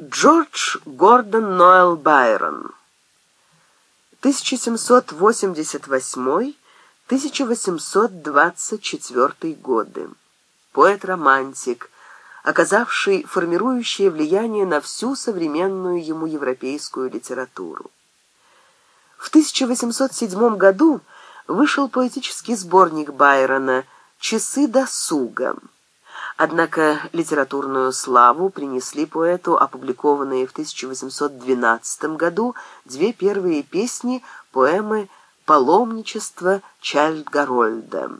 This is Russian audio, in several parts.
Джордж Гордон Ноэл Байрон 1788-1824 годы. Поэт-романтик, оказавший формирующее влияние на всю современную ему европейскую литературу. В 1807 году вышел поэтический сборник Байрона «Часы досуга». Однако литературную славу принесли поэту опубликованные в 1812 году две первые песни поэмы «Паломничество Чальд-Гарольда».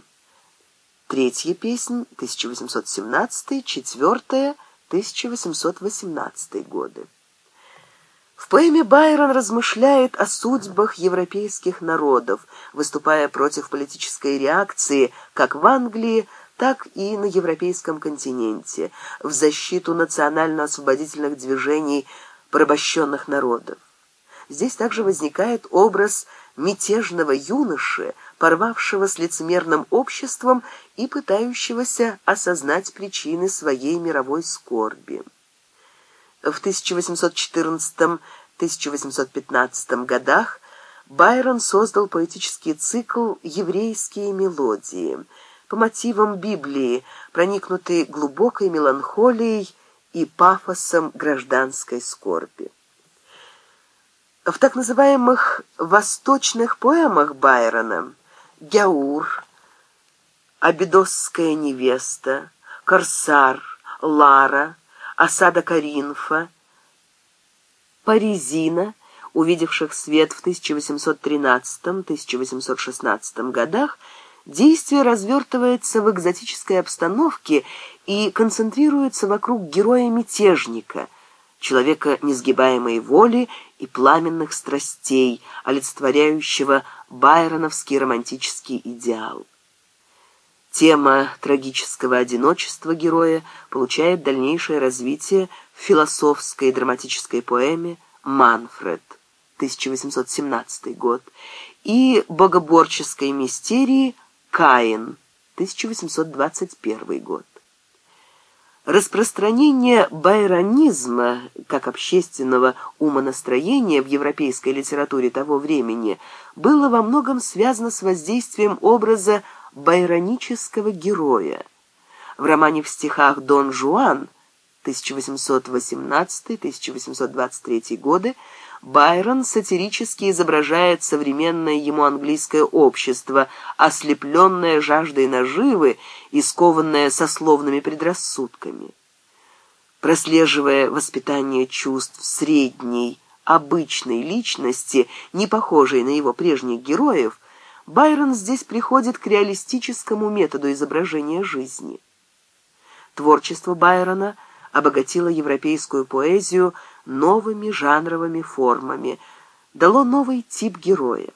Третья песня 1817, четвертая 1818 годы. В поэме Байрон размышляет о судьбах европейских народов, выступая против политической реакции как в Англии, так и на европейском континенте в защиту национально-освободительных движений порабощенных народов. Здесь также возникает образ мятежного юноши, порвавшего с лицемерным обществом и пытающегося осознать причины своей мировой скорби. В 1814-1815 годах Байрон создал поэтический цикл «Еврейские мелодии», по мотивам Библии, проникнутый глубокой меланхолией и пафосом гражданской скорби. В так называемых «восточных поэмах» Байрона «Гяур», «Абидосская невеста», «Корсар», «Лара», «Осада Каринфа», «Паризина», увидевших свет в 1813-1816 годах, Действие развертывается в экзотической обстановке и концентрируется вокруг героя-мятежника, человека несгибаемой воли и пламенных страстей, олицетворяющего байроновский романтический идеал. Тема трагического одиночества героя получает дальнейшее развитие в философской и драматической поэме «Манфред» 1817 год и богоборческой мистерии Каин, 1821 год. Распространение байронизма как общественного умонастроения в европейской литературе того времени было во многом связано с воздействием образа байронического героя. В романе в стихах «Дон Жуан» 1818-1823 годы Байрон сатирически изображает современное ему английское общество, ослепленное жаждой наживы и скованное сословными предрассудками. Прослеживая воспитание чувств средней, обычной личности, не похожей на его прежних героев, Байрон здесь приходит к реалистическому методу изображения жизни. Творчество Байрона обогатило европейскую поэзию – новыми жанровыми формами, дало новый тип героя.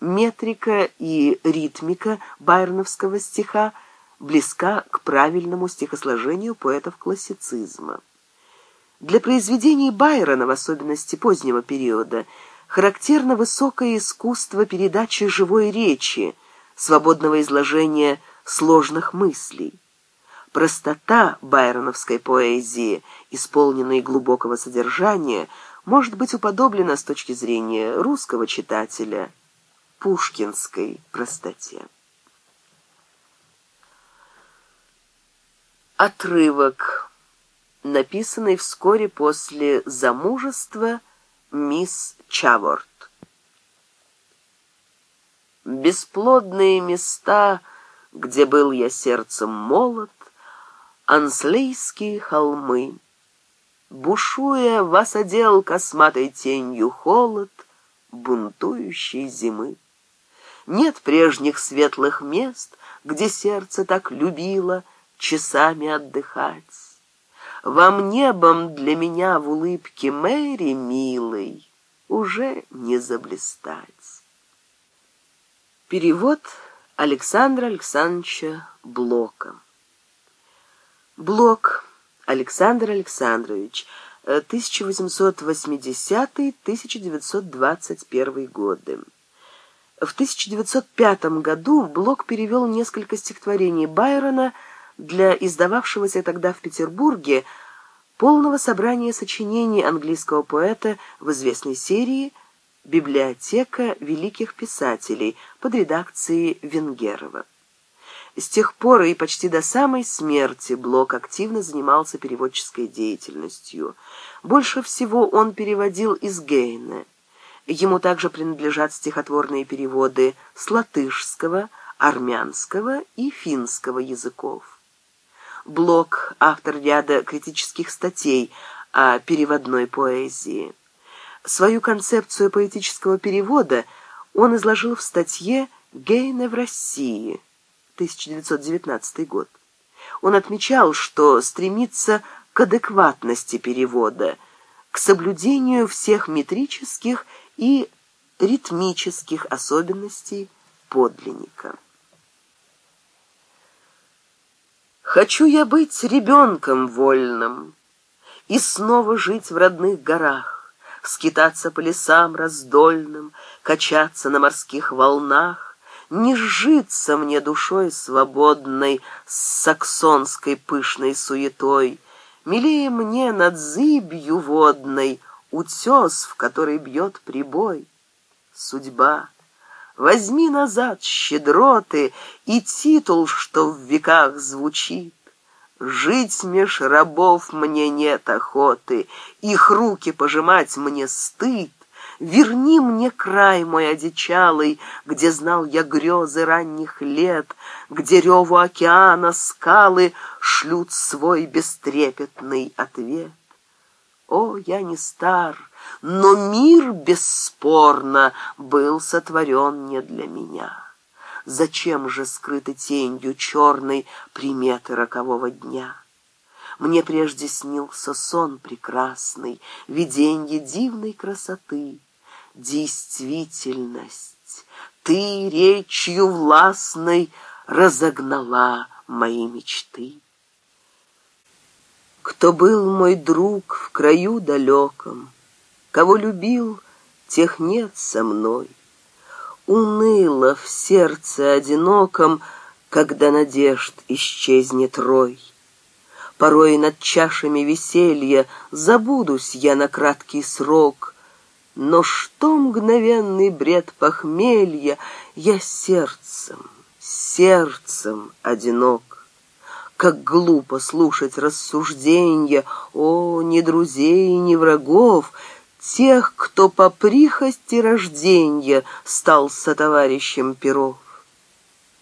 Метрика и ритмика байерновского стиха близка к правильному стихосложению поэтов классицизма. Для произведений Байрона, в особенности позднего периода, характерно высокое искусство передачи живой речи, свободного изложения сложных мыслей. Простота байроновской поэзии, исполненной глубокого содержания, может быть уподоблена с точки зрения русского читателя пушкинской простоте. Отрывок, написанный вскоре после замужества мисс Чаворт. Бесплодные места, где был я сердцем молод, анслейские холмы. Бушуя, вас одел косматой тенью холод бунтующей зимы. Нет прежних светлых мест, где сердце так любило часами отдыхать. Вам небом для меня в улыбке Мэри, милой, уже не заблистать. Перевод Александра Александровича Блока Блок Александр Александрович, 1880-1921 э, годы. В 1905 году Блок перевел несколько стихотворений Байрона для издававшегося тогда в Петербурге полного собрания сочинений английского поэта в известной серии «Библиотека великих писателей» под редакцией Венгерова. С тех пор и почти до самой смерти Блок активно занимался переводческой деятельностью. Больше всего он переводил из Гейне. Ему также принадлежат стихотворные переводы с латышского, армянского и финского языков. Блок – автор ряда критических статей о переводной поэзии. Свою концепцию поэтического перевода он изложил в статье «Гейне в России» 1919 год. Он отмечал, что стремится к адекватности перевода, к соблюдению всех метрических и ритмических особенностей подлинника. «Хочу я быть ребенком вольным и снова жить в родных горах, скитаться по лесам раздольным, качаться на морских волнах, не сжиться мне душой свободной с саксонской пышной суетой. Милее мне над зыбью водной утес, в который бьет прибой. Судьба, возьми назад щедроты и титул, что в веках звучит. Жить меж рабов мне нет охоты, их руки пожимать мне стыд. Верни мне край мой одичалый, Где знал я грезы ранних лет, Где реву океана скалы Шлют свой бестрепетный ответ. О, я не стар, но мир бесспорно Был сотворен не для меня. Зачем же скрыты тенью черной Приметы рокового дня? Мне прежде снился сон прекрасный, Виденье дивной красоты — действительность. Ты речью властной разогнала мои мечты. Кто был мой друг в краю далеком, Кого любил, тех нет со мной. Уныло в сердце одиноком, Когда надежд исчезнет рой. Порой над чашами веселья Забудусь я на краткий срок — но что мгновенный бред похмелья, я сердцем, сердцем одинок. Как глупо слушать рассуждения, о, ни друзей, ни врагов, тех, кто по прихости рождения стал сотоварищем перов.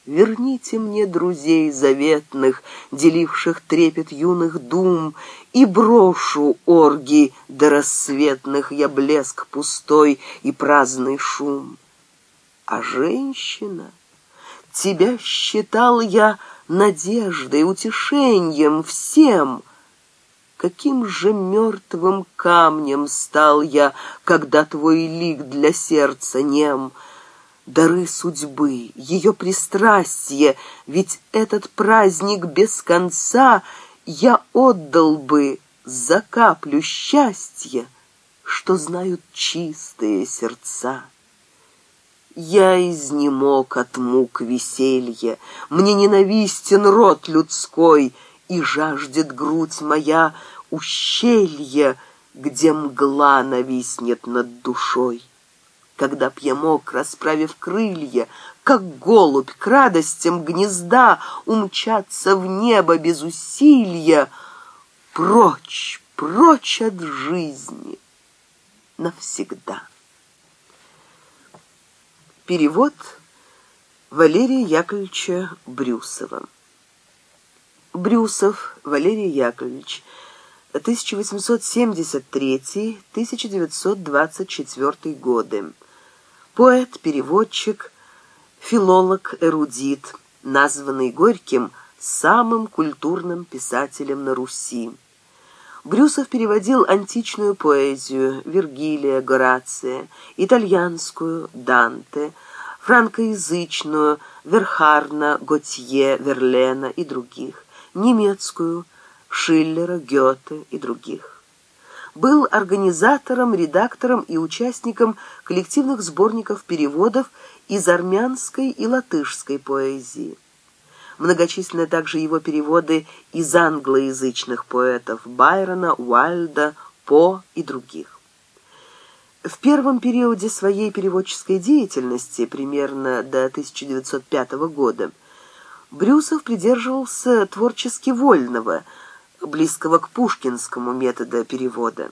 Верните мне друзей заветных, деливших трепет юных дум, И брошу орги до рассветных я блеск пустой и праздный шум. А женщина, тебя считал я надеждой, утешением всем, Каким же мертвым камнем стал я, когда твой лик для сердца нем — дары судьбы, ее пристрастие, ведь этот праздник без конца я отдал бы за каплю счастья, что знают чистые сердца. Я изнемог от мук веселья, мне ненавистен род людской, и жаждет грудь моя ущелье, где мгла нависнет над душой когда б расправив крылья, как голубь к радостям гнезда, умчаться в небо без усилия, прочь, прочь от жизни навсегда. Перевод Валерия Яковлевича Брюсова. Брюсов Валерий Яковлевич – 1873-1924 годы. Поэт-переводчик, филолог-эрудит, названный Горьким самым культурным писателем на Руси. Брюсов переводил античную поэзию Вергилия, Горация, итальянскую Данте, франкоязычную Верхарна, Готье, Верлена и других, немецкую Шиллера, Гёте и других. Был организатором, редактором и участником коллективных сборников переводов из армянской и латышской поэзии. Многочисленны также его переводы из англоязычных поэтов Байрона, Уайльда, По и других. В первом периоде своей переводческой деятельности, примерно до 1905 года, Брюсов придерживался творчески вольного – близкого к пушкинскому метода перевода.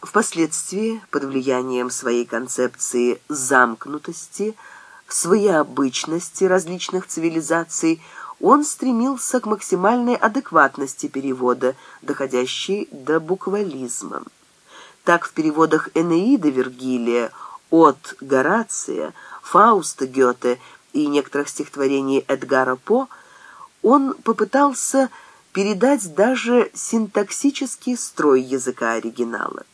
Впоследствии, под влиянием своей концепции замкнутости, своеобычности различных цивилизаций, он стремился к максимальной адекватности перевода, доходящей до буквализма. Так в переводах Энеида Вергилия, от Горация, Фауста Гёте и некоторых стихотворений Эдгара По он попытался передать даже синтаксический строй языка оригинала.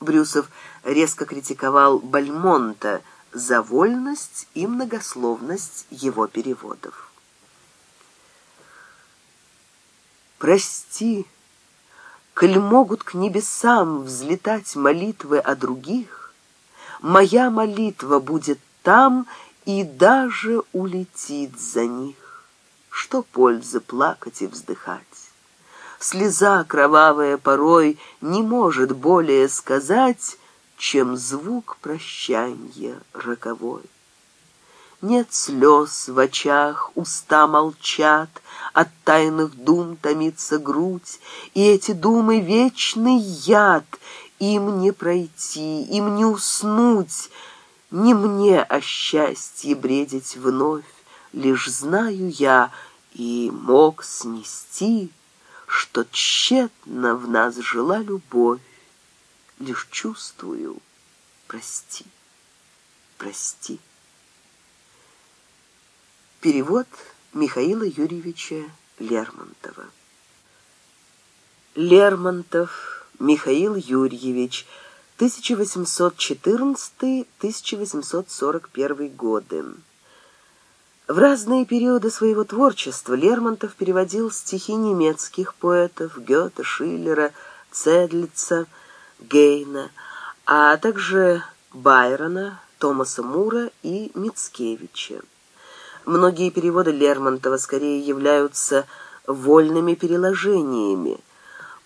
Брюсов резко критиковал Бальмонта за вольность и многословность его переводов. «Прости, коль могут к небесам взлетать молитвы о других, моя молитва будет там и даже улетит за них что пользы плакать и вздыхать. Слеза кровавая порой не может более сказать, чем звук прощанья роковой. Нет слез в очах, уста молчат, от тайных дум томится грудь, и эти думы — вечный яд, им не пройти, им не уснуть, не мне о счастье бредить вновь, лишь знаю я — и мог снести, что тщетно в нас жила любовь. Лишь чувствую, прости, прости. Перевод Михаила Юрьевича Лермонтова. Лермонтов Михаил Юрьевич, 1814-1841 годы. В разные периоды своего творчества Лермонтов переводил стихи немецких поэтов Гёте, Шиллера, Цедлица, Гейна, а также Байрона, Томаса Мура и Мицкевича. Многие переводы Лермонтова скорее являются вольными переложениями.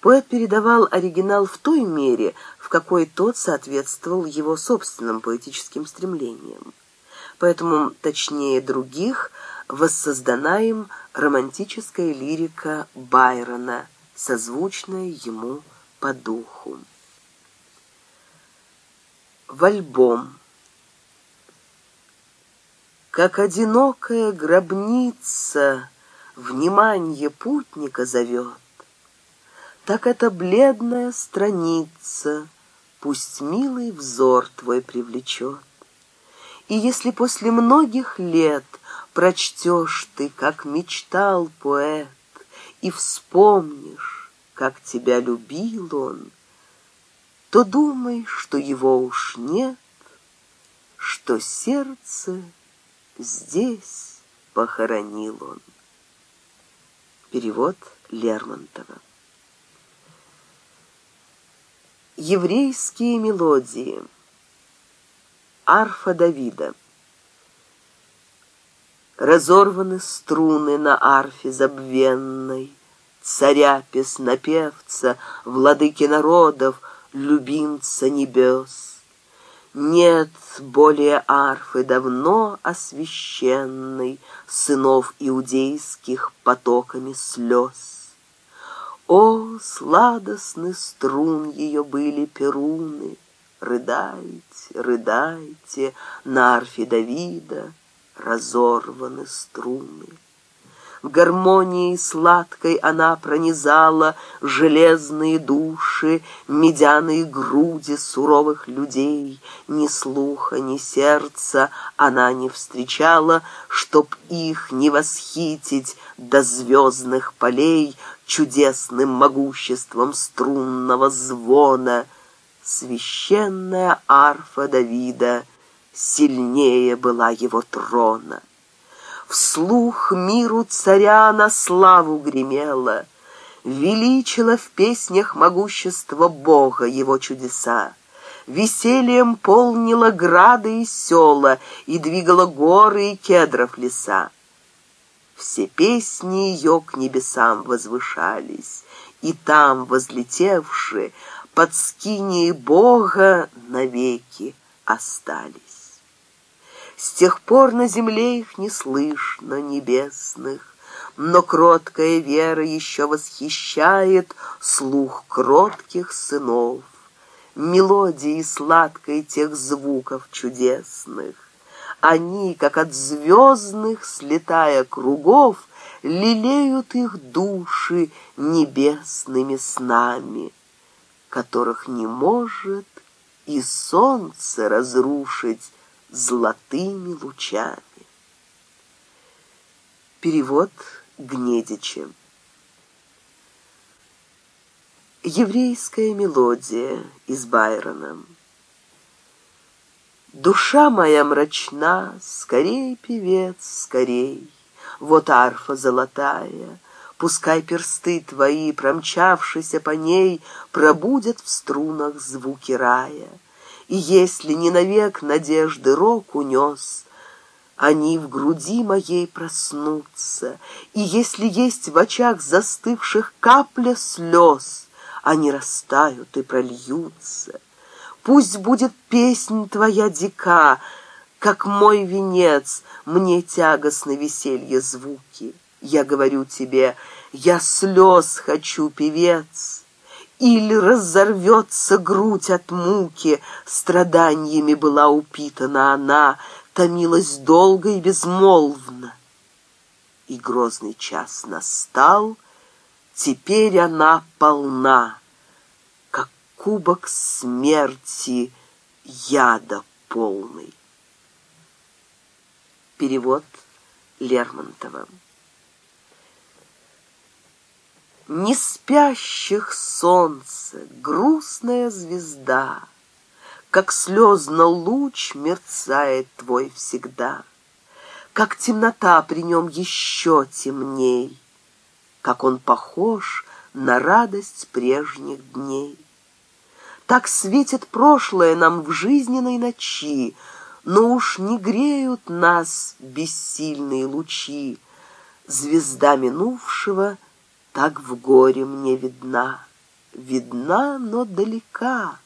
Поэт передавал оригинал в той мере, в какой тот соответствовал его собственным поэтическим стремлениям поэтому точнее других воссоздана им романтическая лирика Байрона, созвучная ему по духу. В альбом Как одинокая гробница Внимание путника зовет, Так эта бледная страница Пусть милый взор твой привлечет. И если после многих лет прочтешь ты, как мечтал поэт, и вспомнишь, как тебя любил он, то думай, что его уж нет, что сердце здесь похоронил он. Перевод Лермонтова. Еврейские мелодии – арфа Давида. Разорваны струны на арфе забвенной, Царя песнопевца, владыки народов, любимца небес. Нет более арфы давно освященной Сынов иудейских потоками слез. О, сладостны струн ее были перуны, рыдайте, рыдайте, на арфе Давида разорваны струны. гармонии сладкой она пронизала железные души, медяные груди суровых людей. Ни слуха, ни сердца она не встречала, чтоб их не восхитить до звездных полей чудесным могуществом струнного звона — священная арфа Давида сильнее была его трона. Вслух миру царя на славу гремела, величила в песнях могущество Бога его чудеса. Весельем полнила грады и села, и двигала горы и кедров леса. Все песни ее к небесам возвышались, и там, возлетевши под скинией Бога навеки остались. С тех пор на земле их не слышно небесных, но кроткая вера еще восхищает слух кротких сынов, мелодии сладкой тех звуков чудесных. Они, как от звездных, слетая кругов, лелеют их души небесными снами которых не может и солнце разрушить золотыми лучами. Перевод Гнедича. Еврейская мелодия из Байрона. Душа моя мрачна, скорей, певец, скорей, Вот арфа золотая — Пускай персты твои, промчавшиеся по ней, Пробудят в струнах звуки рая. И если не навек надежды рок унес, Они в груди моей проснутся, И если есть в очах застывших капля слез, Они растают и прольются. Пусть будет песнь твоя дика, Как мой венец, мне тягостно веселье звуки. Я говорю тебе — я слез хочу, певец, Или разорвется грудь от муки, Страданиями была упитана она, Томилась долго и безмолвно. И грозный час настал, Теперь она полна, Как кубок смерти яда полный. Перевод Лермонтова Не спящих солнце, грустная звезда, Как слезно луч мерцает твой всегда, Как темнота при нем еще темней, Как он похож на радость прежних дней. Так светит прошлое нам в жизненной ночи, Но уж не греют нас бессильные лучи. Так в горе мне видна, видна, но далека,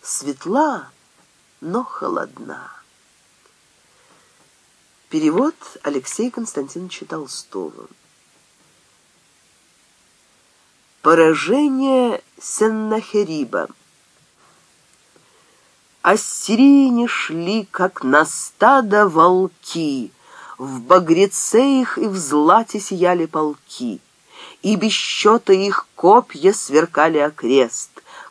светла, но холодна. Перевод Алексея Константиновича Толстого. Поражение Сеннахериба. Ассирийне шли, как на стадо волки, В багреце их и в злате сияли полки — и без счета их копья сверкали окрест,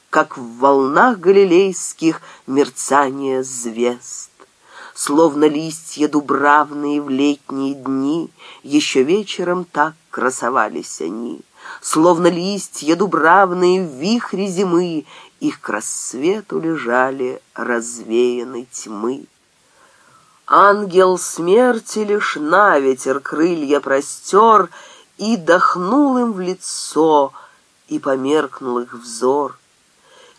как в волнах галилейских мерцание звезд. Словно листья дубравные в летние дни, еще вечером так красовались они. Словно листья дубравные в вихре зимы, их к рассвету лежали развеяны тьмы. Ангел смерти лишь на ветер крылья простер — и дохнул им в лицо, и померкнул их взор.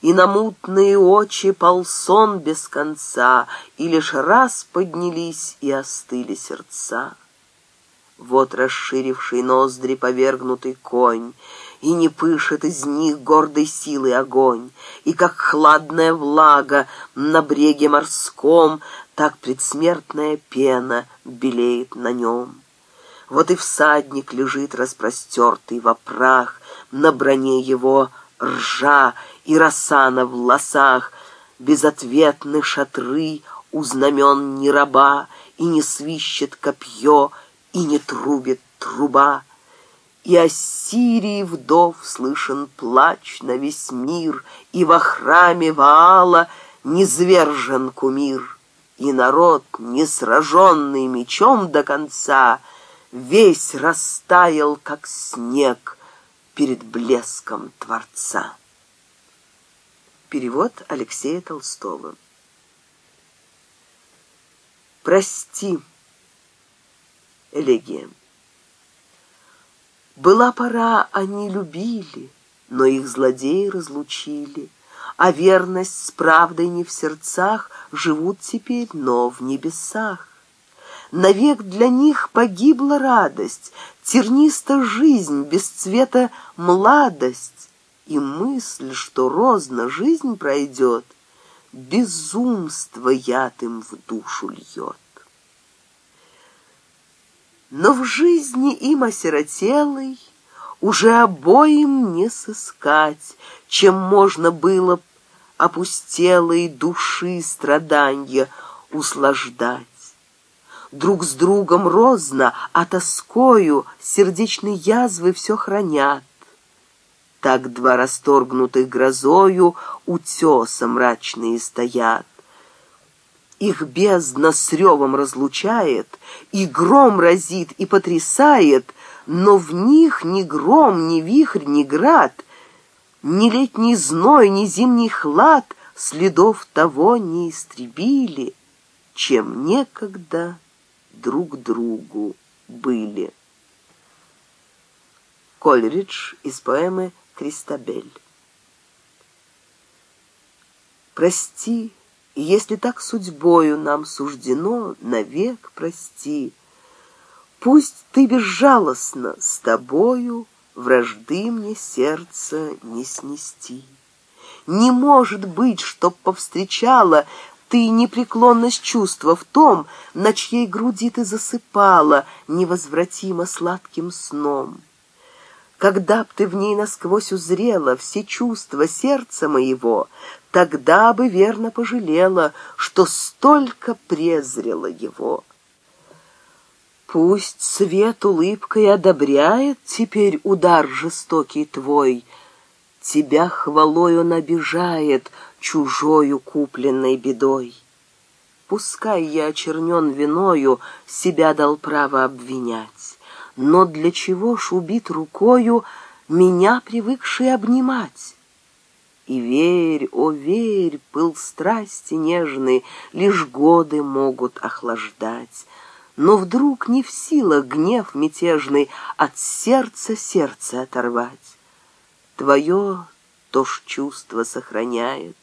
И на мутные очи полсон без конца, и лишь раз поднялись и остыли сердца. Вот расширивший ноздри повергнутый конь, И не пышет из них гордой силы огонь, И как хладная влага на бреге морском, Так предсмертная пена белеет на нем. Вот и всадник лежит распростертый во прах, на броне его ржа и росана в лосах, безответны шатры у знамен ни раба, и не свищет копье, и не трубит труба. И о Сирии вдов слышен плач на весь мир, и во храме Ваала низвержен кумир, и народ, не сраженный мечом до конца — весь растаял, как снег, перед блеском Творца. Перевод Алексея Толстого. Прости, элегия. Была пора, они любили, но их злодеи разлучили, а верность с правдой не в сердцах живут теперь, но в небесах. Навек для них погибла радость, терниста жизнь, без цвета младость. И мысль, что розно жизнь пройдет, безумство яд им в душу льет. Но в жизни им осиротелый уже обоим не сыскать, чем можно было опустелой души страданья услаждать друг с другом розно, а тоскою сердечной язвы все хранят. Так два расторгнутых грозою утеса мрачные стоят. Их бездна с ревом разлучает, и гром разит, и потрясает, но в них ни гром, ни вихрь, ни град, ни летний зной, ни зимний хлад следов того не истребили, чем некогда друг другу были. Кольридж из поэмы «Кристабель». Прости, если так судьбою нам суждено, навек прости. Пусть ты безжалостно с тобою вражды мне сердце не снести. Не может быть, чтоб повстречала ты непреклонность чувства в том, на чьей груди ты засыпала невозвратимо сладким сном. Когда б ты в ней насквозь узрела все чувства сердца моего, тогда бы верно пожалела, что столько презрела его. Пусть свет улыбкой одобряет теперь удар жестокий твой, тебя хвалой он обижает — чужою купленной бедой. Пускай я очернен виною, себя дал право обвинять. Но для чего ж убит рукою меня привыкший обнимать? И верь, о верь, пыл страсти нежный лишь годы могут охлаждать. Но вдруг не в силах гнев мятежный от сердца сердце оторвать. Твое то ж чувство сохраняет,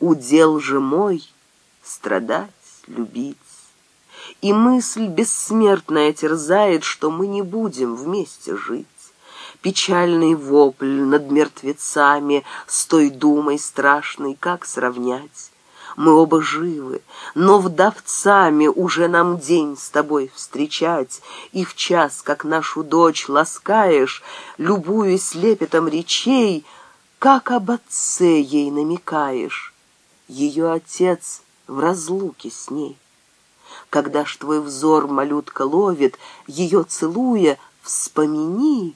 удел же мой страдать, любить. И мысль бессмертная терзает, что мы не будем вместе жить. Печальный вопль над мертвецами с той думой страшной, как сравнять? Мы оба живы, но вдовцами уже нам день с тобой встречать, И в час, как нашу дочь ласкаешь, любуясь лепетом речей, Как об отце ей намекаешь ее отец в разлуке с ней. Когда ж твой взор малютка ловит, ее целуя, вспомини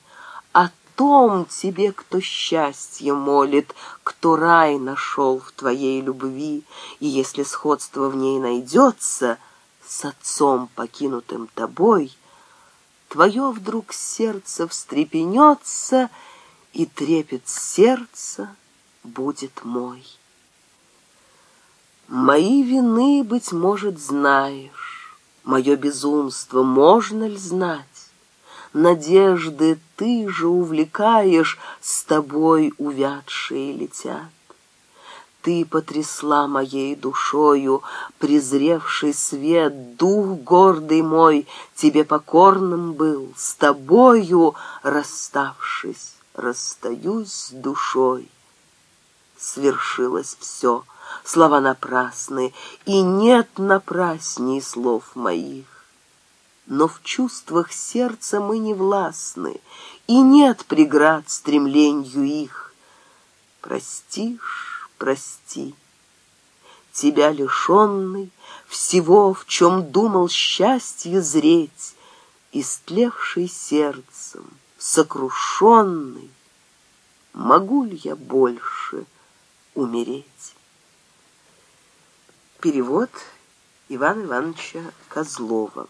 о том тебе, кто счастье молит, кто рай нашел в твоей любви, и если сходство в ней найдется с отцом, покинутым тобой, твое вдруг сердце встрепенется, и трепет сердца будет мой мои вины, быть может, знаешь, мое безумство можно ли знать? Надежды ты же увлекаешь, с тобой увядшие летят. Ты потрясла моей душою, презревший свет, дух гордый мой, тебе покорным был, с тобою, расставшись, расстаюсь с душой. Свершилось все — слова напрасны, и нет напрасней слов моих. Но в чувствах сердца мы не властны, и нет преград стремленью их. Простишь, прости. Тебя лишенный всего, в чем думал счастье зреть, истлевший сердцем, сокрушенный, могу ли я больше умереть? Перевод Ивана Ивановича Козлова.